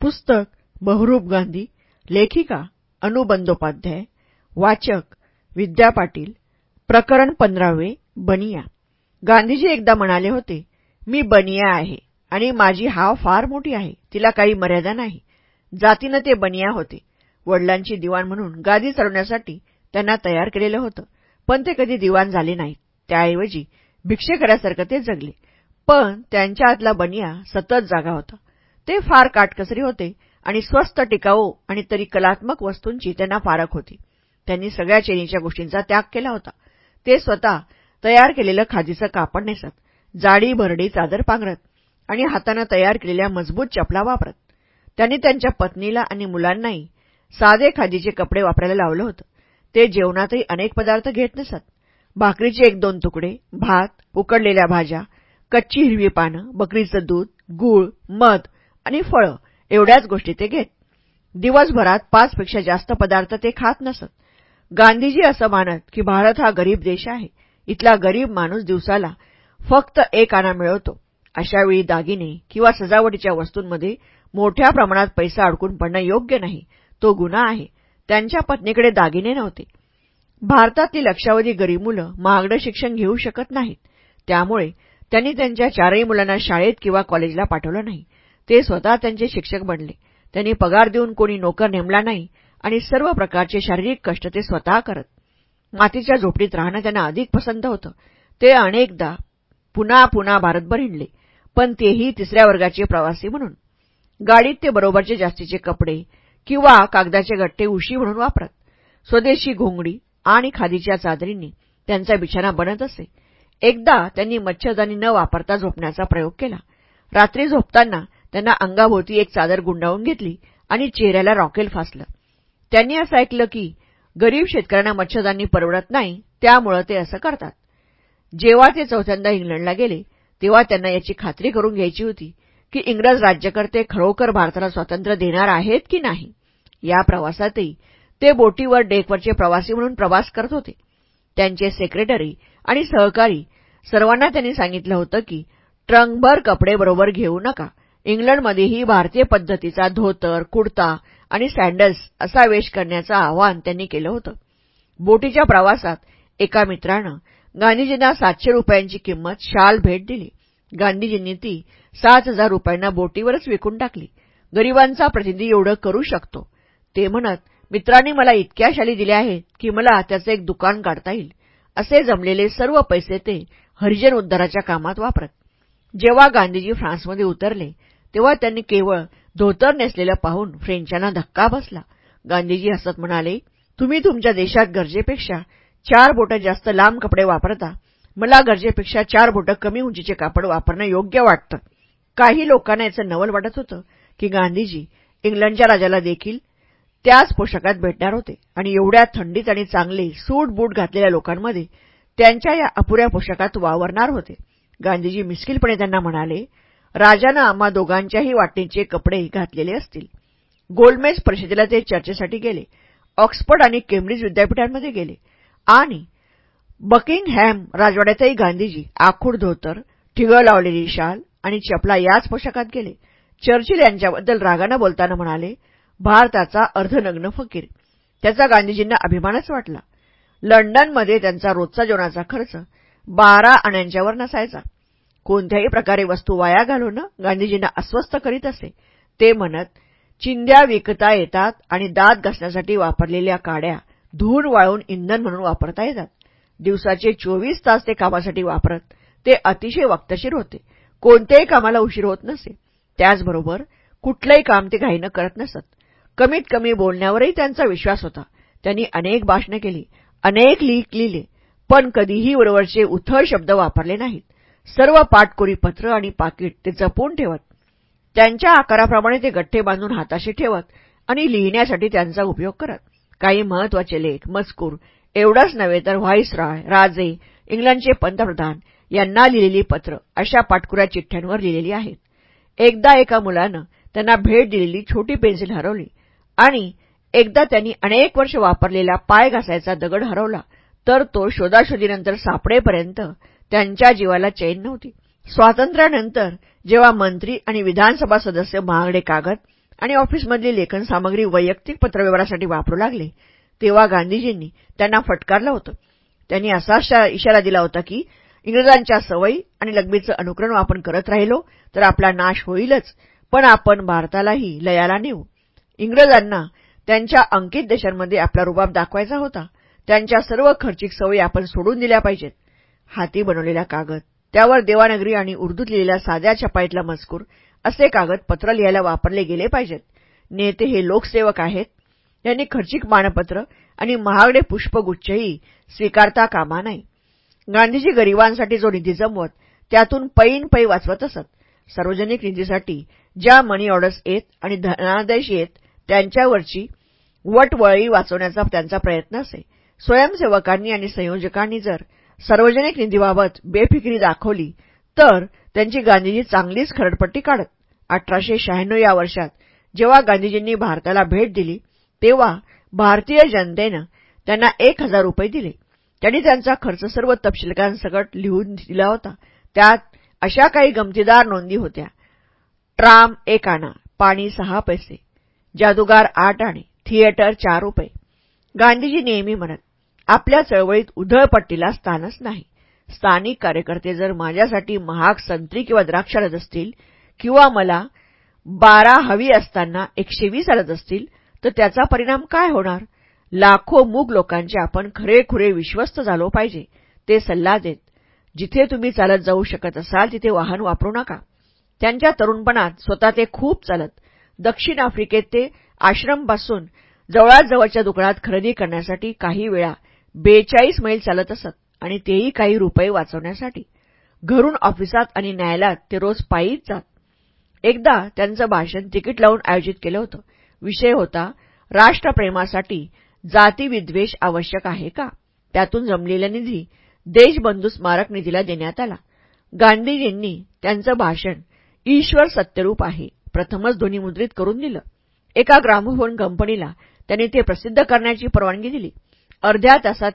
पुस्तक बहुरूप गांधी लेखिका अनु बंदोपाध्याय वाचक विद्या पाटील प्रकरण पंधरावे बनिया. गांधीजी एकदा म्हणाले होते मी बनिया आहे आणि माझी हाव फार मोठी आहे तिला काही मर्यादा नाही. जातीनं ते बनिया होते. वडिलांची दिवाण म्हणून गादी चढवण्यासाठी त्यांना तयार केलेलं होतं पण ते कधी दिवाण झाले नाहीत. त्याऐवजी भिक्षेकऱ्यासारखं ते जगले. पण त्यांच्या आतला बनिया सतत जागा होता. ते फार काटकसरी होते आणि स्वस्त टिकाऊ आणि तरी कलात्मक वस्तूंची त्यांना फारक होती. त्यांनी सगळ्या चेनीच्या गोष्टींचा त्याग केला होता. ते स्वतः तयार केलेलं खादीचं कापड नेसत जाडी भरडी चादर पांघरत आणि हातानं तयार केलेल्या मजबूत चपला वापरत. त्यांनी त्यांच्या पत्नीला आणि मुलांनाही साधे खादीचे कपडे वापरायला लावलं होतं. ते जेवणातही अनेक पदार्थ घेत नसत. भाकरीचे एक दोन तुकडे भात उकडलेल्या भाज्या कच्ची हिरवी पानं बकरीचं दूध गूळ मध आणि फळं. एवढ्याच गोष्टी ते घेत. दिवसभरात पाचपेक्षा जास्त पदार्थ ते खात नसत. गांधीजी असं मानत की भारत हा गरीब देश आहे. इथला गरीब माणूस दिवसाला फक्त एक आणा मिळवतो. अशावेळी दागिने किंवा सजावटीच्या वस्तूंमध्ये मोठ्या प्रमाणात पैसा अडकून पडणं योग्य नाही. तो गुन्हा आहे. त्यांच्या पत्नीकडे दागिने नव्हते. भारतातली लक्षावधी गरीब मुलं महागडं शिक्षण घेऊ शकत नाहीत. त्यामुळे त्यांनी त्यांच्या चारही मुलांना शाळेत किंवा कॉलेजला पाठवलं नाही. ते स्वतः त्यांचे शिक्षक बनले. त्यांनी पगार देऊन कोणी नोकर नेमला नाही आणि सर्व प्रकारचे शारीरिक कष्ट ते स्वतः करत. मातीच्या झोपडीत राहणं त्यांना अधिक पसंत होतं. ते अनेकदा पुन्हा पुन्हा भारतभर हिंडले पण तेही तिसऱ्या वर्गाचे प्रवासी म्हणून. गाडीत ते बरोबरचे जास्तीचे कपडे किंवा कागदाचे गट्टे उशी म्हणून वापरत. स्वदेशी घोंगडी आणि खादीच्या चादरींनी त्यांचा बिछाना बनत असे. एकदा त्यांनी मच्छरदानी न वापरता झोपण्याचा प्रयोग केला. रात्री झोपताना त्यांना अंगाभोवती एक चादर गुंडाळून घेतली आणि चेहऱ्याला रॉकेल फासलं. त्यांनी असं ऐकलं की गरीब शेतकऱ्यांना मच्छरदानी परवडत नाही त्यामुळं ते असं करतात. जेव्हा ते चौथ्यांदा इंग्लंडला गेले तेव्हा त्यांना याची खात्री करून घ्यायची होती की इंग्रज राज्यकर्ते खरोखर भारताला स्वातंत्र्य देणार आहेत की नाही. या प्रवासातही ते बोटीवर डेकवरचे प्रवासी म्हणून प्रवास करत होते. त्यांचे सेक्रेटरी आणि सहकारी सर्वांना त्यांनी सांगितलं होतं की ट्रंकभर कपडे बरोबर घेऊ नका. इंग्लंडमध्येही भारतीय पद्धतीचा धोतर कुडता आणि सँडल्स असा वेश करण्याचं आवाहन त्यांनी केलं होतं. बोटीच्या प्रवासात एका मित्रानं गांधीजींना सातशे रुपयांची किंमत शाल भेट दिली. गांधीजींनी ती सात हजार रुपयांना बोटीवरच विकून टाकली. गरिबांचा प्रतिनिधी एवढं करू शकतो? ते म्हणत मित्रांनी मला इतक्या शाली दिल्या आहेत की मला त्याचं एक दुकान काढता येईल. असे जमलेले सर्व पैसे ते हरिजन उद्धाराच्या कामात वापरत. जेव्हा गांधीजी फ्रान्समध्ये उतरले तेव्हा त्यांनी केवळ धोतर नेसलेलं पाहून फ्रेंचांना धक्का बसला. गांधीजी हसत म्हणाले तुम्ही तुमच्या देशात गरजेपेक्षा चार बोटं जास्त लांब कपडे वापरता. मला गरजेपेक्षा चार बोटं कमी उंचीचे कापड वापरणं योग्य वाटतं. काही लोकांना याचं नवल वाटत होतं की गांधीजी इंग्लंडच्या राजाला देखील त्याच पोशाखात भेटणार होते आणि एवढ्या थंडीत आणि चांगले सूट बूट घातलेल्या लोकांमध्ये त्यांच्या या अपुऱ्या पोशाखात वावरणार होते. गांधीजी मिस्किलपणे त्यांना म्हणाले राजानं आम्हा दोघांच्याही वाटणीचे कपडे घातलेले असतील. गोल्डमेज परिषदेला ते चर्चेसाठी गेले. ऑक्सफर्ड आणि केम्ब्रिज विद्यापीठांमध्ये गेले. आणि बकिंगहॅम राजवाड्यातही गांधीजी आखूड धोतर ठिगळ लावलेली शाल आणि चपला याच पोशाखात गेले. चर्चिल यांच्याबद्दल रागानं बोलताना म्हणाले भारताचा अर्धनग्न फकीर. त्याचा गांधीजींना अभिमानच वाटला. लंडनमध्ये त्यांचा रोजचा जेवणाचा खर्च बारा आण्यांच्यावर नसायचा. कोणत्याही प्रकारे वस्तू वाया घालवणं गांधीजींना अस्वस्थ करीत असे. ते म्हणत चिंध्या विकता येतात आणि दात घासण्यासाठी वापरलेल्या काड्या धूळ वाळून इंधन म्हणून वापरता येतात. दिवसाचे चोवीस तास ते कामासाठी वापरत ते अतिशय वक्तशीर होते. कोणत्याही कामाला उशीर होत नसे. त्याचबरोबर कुठलंही काम ते घाईनं करत नसत. कमीत कमी बोलण्यावरही त्यांचा विश्वास होता. त्यांनी अनेक भाषणं केली अनेक लीक लिहिले पण कधीही वरवरचे उथळ शब्द वापरले नाहीत. सर्व पाटकोरी पत्र आणि पाकिट ते जपून ठेवत. त्यांच्या आकाराप्रमाणे ते गठ्ठे बांधून हाताशी ठेवत आणि लिहिण्यासाठी त्यांचा उपयोग करत. काही महत्त्वाचे लेख मजकूर एवढंच नव्हे तर व्हाईसरॉय राजे इंग्लंडचे पंतप्रधान यांना लिहिलेली पत्र अशा पाटकुऱ्या चिठ्ठ्यांवर लिहिलेली आहेत. एकदा एका मुलानं त्यांना भेट दिलेली छोटी पेन्सिल हरवली आणि एकदा त्यांनी अनेक वर्ष वापरलेला पाय घासायचा दगड हरवला तर तो शोधाशोधीनंतर सापडेपर्यंत त्यांच्या जीवाला चैन नव्हती. स्वातंत्र्यानंतर जेव्हा मंत्री आणि विधानसभा सदस्य महागडे कागद आणि ऑफिसमधली लेखन सामग्री वैयक्तिक पत्रव्यवहारासाठी वापरू लागले तेव्हा गांधीजींनी त्यांना फटकारलं होतं. त्यांनी असा इशारा दिला होता की इंग्रजांच्या सवयी आणि लग्बीचं अनुकरण आपण करत राहिलो तर आपला नाश होईलच पण आपण भारतालाही लयाला नेऊ. इंग्रजांना त्यांच्या अंकित देशांमध्ये आपला रुबाब दाखवायचा होता. त्यांच्या सर्व खर्चिक सवयी आपण सोडून दिल्या पाहिजेत. हाती बनवलेला कागद. त्यावर देवानगरी आणि उर्दूत लिहिलेल्या साध्या छपाईतला मजकूर असे कागद पत्र लिहायला वापरले गेले पाहिजेत. नेते हे लोकसेवक आहेत. यांनी खर्चिक मानपत्र आणि महागडे पुष्पगुच्छही स्वीकारता कामा नाही. गांधीजी गरिबांसाठी जो निधी जमवत त्यातून पैन पै वाचवत असत. सार्वजनिक निधीसाठी ज्या मनी ऑर्डर्स येत आणि धनादेश येत त्यांच्यावरची वटवळी वाचवण्याचा त्यांचा प्रयत्न असे. स्वयंसेवकांनी आणि संयोजकांनी जर सार्वजनिक निधीबाबत बेफिकिरी दाखवली तर त्यांची गांधीजी चांगलीच खरडपट्टी काढत. अठराशे शहाण्णव या वर्षात जेव्हा गांधीजींनी भारताला भेट दिली तेव्हा भारतीय जनतेनं त्यांना एक हजार रुपये दिले. त्यांनी त्यांचा खर्च सर्व तपशीलकांसकट लिहून दिला होता. त्यात अशा काही गमतीदार नोंदी होत्या. ट्राम एक आणा पाणी सहा पैसे जादूगार आठ आणे थिएटर चार रुपये. गांधीजी नेहमी म्हणत आपल्या चळवळीत उधळपट्टीला स्थानच नाही. स्थानिक कार्यकर्ते जर माझ्यासाठी महाग संत्री किंवा द्राक्ष आणत असतील किंवा मला बारा हवी असताना एकशे वीस आणत असतील तर त्याचा परिणाम काय होणार? लाखो मूग लोकांचे आपण खरेखुरे विश्वस्त झालो पाहिजे ते सल्ला देत. जिथे तुम्ही चालत जाऊ शकत असाल तिथे वाहन वापरू नका. त्यांच्या तरुणपणात स्वतः ते खूप चालत. दक्षिण आफ्रिकेत ते आश्रमपासून जवळाजवळच्या दुकानात खरेदी करण्यासाठी काही वेळा बेचाळीस मैल चालत असत आणि तेही काही रुपये वाचवण्यासाठी. घरून ऑफिसात आणि न्यायालयात ते रोज पायीच जात. एकदा त्यांचं भाषण तिकीट लावून आयोजित केलं होतं. विषय होता राष्ट्रप्रेमासाठी जातीविद्वेष आवश्यक आहे का? त्यातून जमलेला निधी देशबंधू स्मारक निधीला देण्यात आला. गांधीजींनी त्यांचं भाषण ईश्वर सत्यरूप आहे प्रथमच ध्वनीमुद्रित करून दिलं. एका ग्रामोफोन कंपनीला त्यांनी ते प्रसिद्ध करण्याची परवानगी दिली. अर्ध्या तासात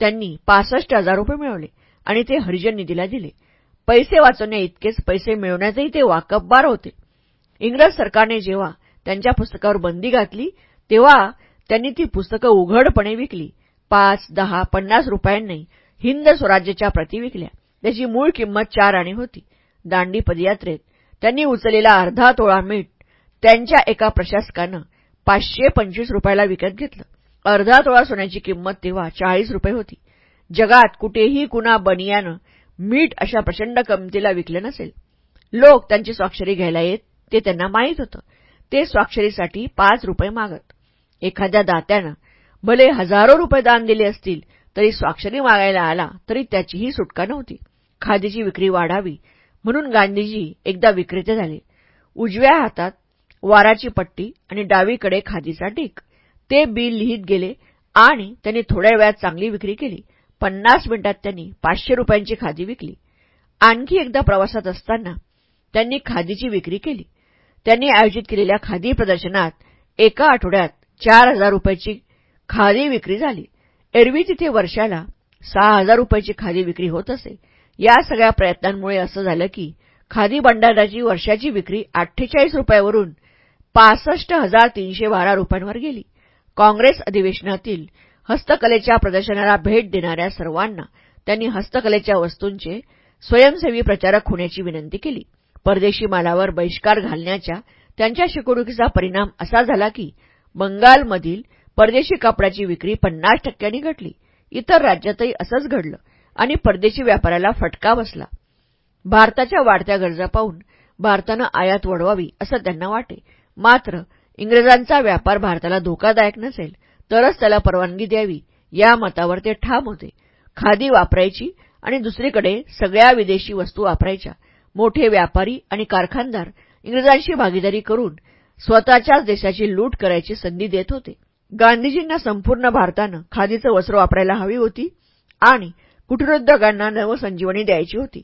त्यांनी पासष्ट हजार रुपये मिळवले आणि ते हरिजन निधीला दिले. पैसे वाचवण्या इतकेच पैसे मिळवण्यातही ते वाकबबार होते. इंग्रज सरकारने जेव्हा त्यांच्या पुस्तकावर बंदी घातली तेव्हा त्यांनी ती पुस्तकं उघडपणे विकली. पाच दहा पन्नास रुपयांनी हिंद स्वराज्याच्या प्रती विकल्या. त्याची मूळ किंमत चार आणि होती. दांडी पदयात्रेत त्यांनी उचललेला अर्धा तोळा मीठ त्यांच्या एका प्रशासकानं पाचशे पंचवीस रुपयाला विकत घेतलं. अर्धा तोळा सोन्याची किंमत तेव्हा चाळीस रुपये होती. जगात कुठेही कुणा बनियानं मीठ अशा प्रचंड किमतीला विकलं नसेल. लोक त्यांची स्वाक्षरी घ्यायला येत ते त्यांना माहीत होतं. ते स्वाक्षरीसाठी पाच रुपये मागत. एखाद्या दात्यानं भले हजारो रुपये दान दिले असतील तरी स्वाक्षरी मागायला आला तरी त्याचीही सुटका नव्हती. खादीची विक्री वाढावी म्हणून गांधीजी एकदा विक्रेते झाले. उजव्या हातात वाराची पट्टी आणि डावीकडे खादीचा टीक ते बिल लिहित गेले आणि त्यांनी थोड्या वेळात चांगली विक्री केली. पन्नास मिनिटात त्यांनी पाचशे रुपयांची खादी विकली. आणखी एकदा प्रवासात असताना त्यांनी खादीची विक्री केली. त्यांनी आयोजित केलेल्या खादी प्रदर्शनात एका आठवड्यात चार हजार रुपयाची खादी विक्री झाली. एरवी तिथे वर्षाला सहा हजार रुपयाची खादी विक्री होत असे. या सगळ्या प्रयत्नांमुळे असं झालं की खादी भंडाराची वर्षाची विक्री अठ्ठेचाळीस रुपयावरून पासष्ट हजार तीनशे बारा रुपयांवर गेली. काँग्रेस अधिवेशनातील हस्तकलेच्या प्रदर्शनाला भेट देणाऱ्या सर्वांना त्यांनी हस्तकलेच्या वस्तूंचे स्वयंसेवी प्रचारक होण्याची विनंती केली. परदेशी मालावर बहिष्कार घालण्याच्या त्यांच्या शिकवणुकीचा परिणाम असा झाला की बंगालमधील परदेशी कापडाची विक्री पन्नास टक्क्यांनी घटली. इतर राज्यातही असंच घडलं आणि परदेशी व्यापाराला फटका बसला. भारताच्या वाढत्या गरजा पाहून भारतानं आयात वाढवावी असं त्यांना वाटे. मात्र इंग्रजांचा व्यापार भारताला धोकादायक नसेल तरच त्याला परवानगी द्यावी या मतावर ते ठाम होते. खादी वापरायची आणि दुसरीकडे सगळ्या विदेशी वस्तू वापरायच्या. मोठे व्यापारी आणि कारखानदार इंग्रजांशी भागीदारी करून स्वतःच्याच देशाची लूट करायची संधी देत होते. गांधीजींना संपूर्ण भारतानं खादीचं वस्त्र वापरायला हवी होती आणि कुटीरोद्योगांना नवसंजीवनी द्यायची होती.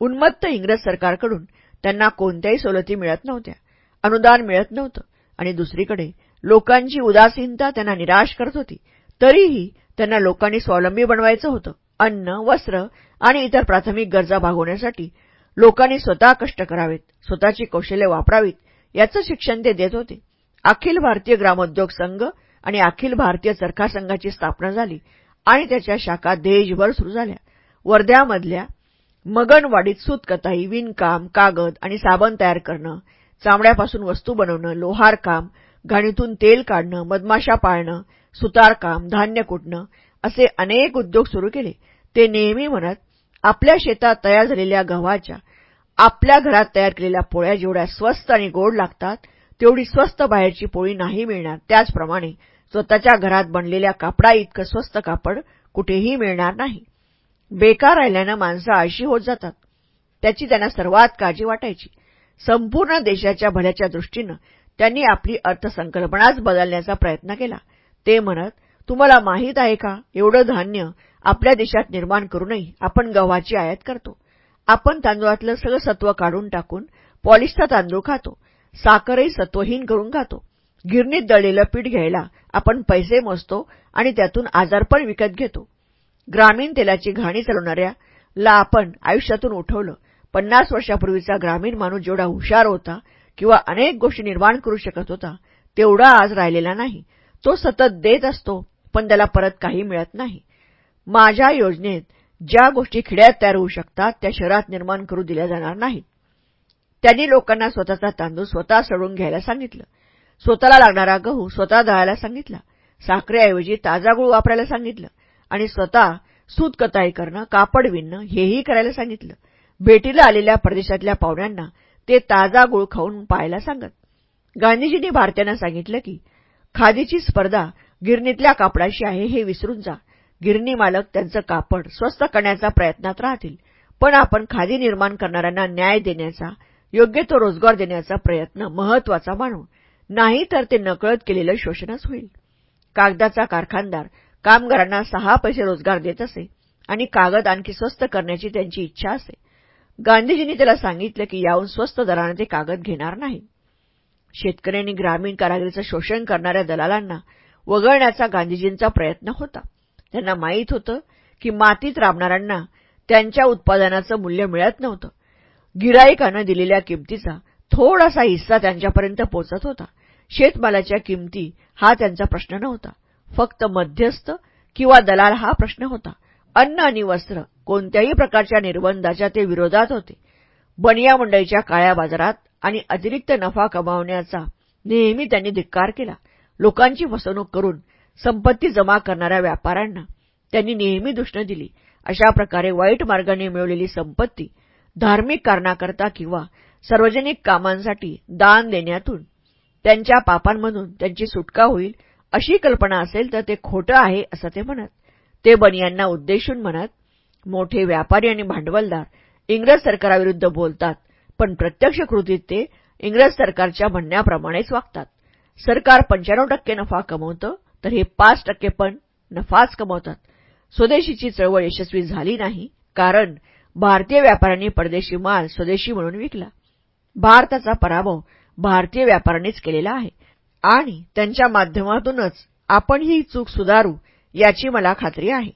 उन्मत्त इंग्रज सरकारकडून त्यांना कोणत्याही सवलती मिळत नव्हत्या. अनुदान मिळत नव्हतं. आणि दुसरीकडे लोकांची उदासीनता त्यांना निराश करत होती. तरीही त्यांना लोकांनी स्वावलंबी बनवायचं होतं. अन्न वस्त्र आणि इतर प्राथमिक गरजा भागवण्यासाठी लोकांनी स्वतः कष्ट करावेत स्वतःची कौशल्य वापरावीत याचं शिक्षण ते देत होते. अखिल भारतीय ग्रामोद्योग संघ आणि अखिल भारतीय चरखा संघाची स्थापना झाली आणि त्याच्या शाखा देशभर सुरू झाल्या. वर्ध्यामधल्या मगनवाडीत सूतकताई विणकाम कागद आणि साबण तयार करणं चामड्यापासून वस्तू बनवणं लोहारकाम घाणीतून तेल काढणं मधमाशा पाळणं सुतारकाम धान्य कुटणं असे अनेक उद्योग सुरू केले. ते नेहमी म्हणत आपल्या शेतात तयार झालेल्या गव्हाच्या आपल्या घरात तयार केलेल्या पोळ्या जेवढ्या स्वस्त आणि गोड लागतात तेवढी स्वस्त बाहेरची पोळी नाही मिळणार. त्याचप्रमाणे स्वतःच्या घरात बनलेल्या कापडा इतकं स्वस्त कापड कुठेही मिळणार नाही. बेकार राहिल्यानं माणसं आळशी होत जातात. त्याची त्यांना सर्वात काळजी वाटायची. संपूर्ण देशाच्या भल्याच्या दृष्टीनं त्यांनी आपली अर्थसंकल्पनाच बदलण्याचा प्रयत्न केला. ते म्हणत तुम्हाला माहीत आहे का? एवढं धान्य आपल्या देशात निर्माण करूनही आपण गव्हाची आयात करतो. आपण तांदूळातलं सगळं सत्व काढून टाकून पॉलिशचा तांदूळ खातो. साखरही सत्वहीन करून खातो. गिरणीत दळलेलं पीठ घ्यायला आपण पैसे मोजतो आणि त्यातून आजारपण विकत घेतो. ग्रामीण तेलाची घाणी चालवणाऱ्याला आपण आयुष्यातून उठवलं. पन्नास वर्षापूर्वीचा ग्रामीण माणूस जेवढा हुशार होता किंवा अनेक गोष्टी निर्माण करू शकत होता तेवढा आज राहिलेला नाही. तो सतत देत असतो पण त्याला परत काही मिळत नाही. माझ्या योजनेत ज्या गोष्टी खिड्यात तयार होऊ शकतात त्या शहरात निर्माण करू दिल्या जाणार नाहीत. त्यांनी लोकांना स्वतःचा तांदूळ स्वतः सडून घ्यायला सांगितलं. स्वतःला लागणारा गहू स्वतः दळायला सांगितला. साखरेऐवजी ताजा गुळ वापरायला सांगितलं. आणि स्वतः सूतकताई करणं कापड विणणं हेही करायला सांगितलं. भेटीला आलेल्या परदेशातल्या पाहुण्यांना ते ताजा गुळ खाऊन पाहायला सांगत. गांधीजींनी भारतीयांना सांगितलं की खादीची स्पर्धा गिरणीतल्या कापडाशी आहे हे विसरून जा. गिरणी मालक त्यांचं कापड स्वस्त करण्याचा प्रयत्नात राहतील पण आपण खादी निर्माण करणाऱ्यांना न्याय देण्याचा योग्य तो रोजगार देण्याचा प्रयत्न महत्त्वाचा मानू नाही तर ते नकळत केलेलं शोषणच होईल. कागदाचा कारखानदार कामगारांना सहा पैसे रोजगार देत असे आणि कागद आणखी स्वस्त करण्याची त्यांची इच्छा असे. गांधीजींनी त्याला सांगितलं की याहून स्वस्त दराने ते कागद घेणार नाही. शेतकऱ्यांनी ग्रामीण कारागिरीचं शोषण करणाऱ्या दलालांना वगळण्याचा गांधीजींचा प्रयत्न होता. त्यांना माहीत होतं की मातीत राबणाऱ्यांना त्यांच्या उत्पादनाचं मूल्य मिळत नव्हतं. गिराईकानं दिलेल्या किमतीचा थोडासा हिस्सा त्यांच्यापर्यंत पोचत होता. शेतमालाच्या किमती हा त्यांचा प्रश्न नव्हता. फक्त मध्यस्थ किंवा दलाल हा प्रश्न होता. अन्न आणि वस्त्र कोणत्याही प्रकारच्या निर्बंधाच्या ते विरोधात होते. बनिया मंडईच्या काळ्या बाजारात आणि अतिरिक्त नफा कमावण्याचा नेहमी त्यांनी धिक्कार केला. लोकांची फसवणूक करून संपत्ती जमा करणाऱ्या व्यापाऱ्यांना त्यांनी नेहमी दुष्ण दिली. अशा प्रकारे वाईट मार्गाने मिळवलेली संपत्ती धार्मिक कारणाकरता किंवा सार्वजनिक कामांसाठी दान देण्यातून त्यांच्या पापांमधून त्यांची सुटका होईल अशी कल्पना असेल तर ते खोटं आहे असं ते म्हणत ते बनियांना उद्देशून म्हणत मोठे व्यापारी आणि भांडवलदार इंग्रज सरकाराविरुद्ध बोलतात पण प्रत्यक्ष कृतीत ते इंग्रज सरकारच्या म्हणण्याप्रमाणेच वागतात. सरकार पंच्याण्णव टक्के नफा कमवतं तर हे पाच टक्के पण नफाच कमवतात. स्वदेशीची चळवळ यशस्वी झाली नाही कारण भारतीय व्यापाऱ्यांनी परदेशी माल स्वदेशी म्हणून विकला. भारताचा पराभव भारतीय व्यापाऱ्यांनीच केलेला आहे. आणि त्यांच्या माध्यमातूनच आपण ही चूक सुधारू याची मला खात्री आहे.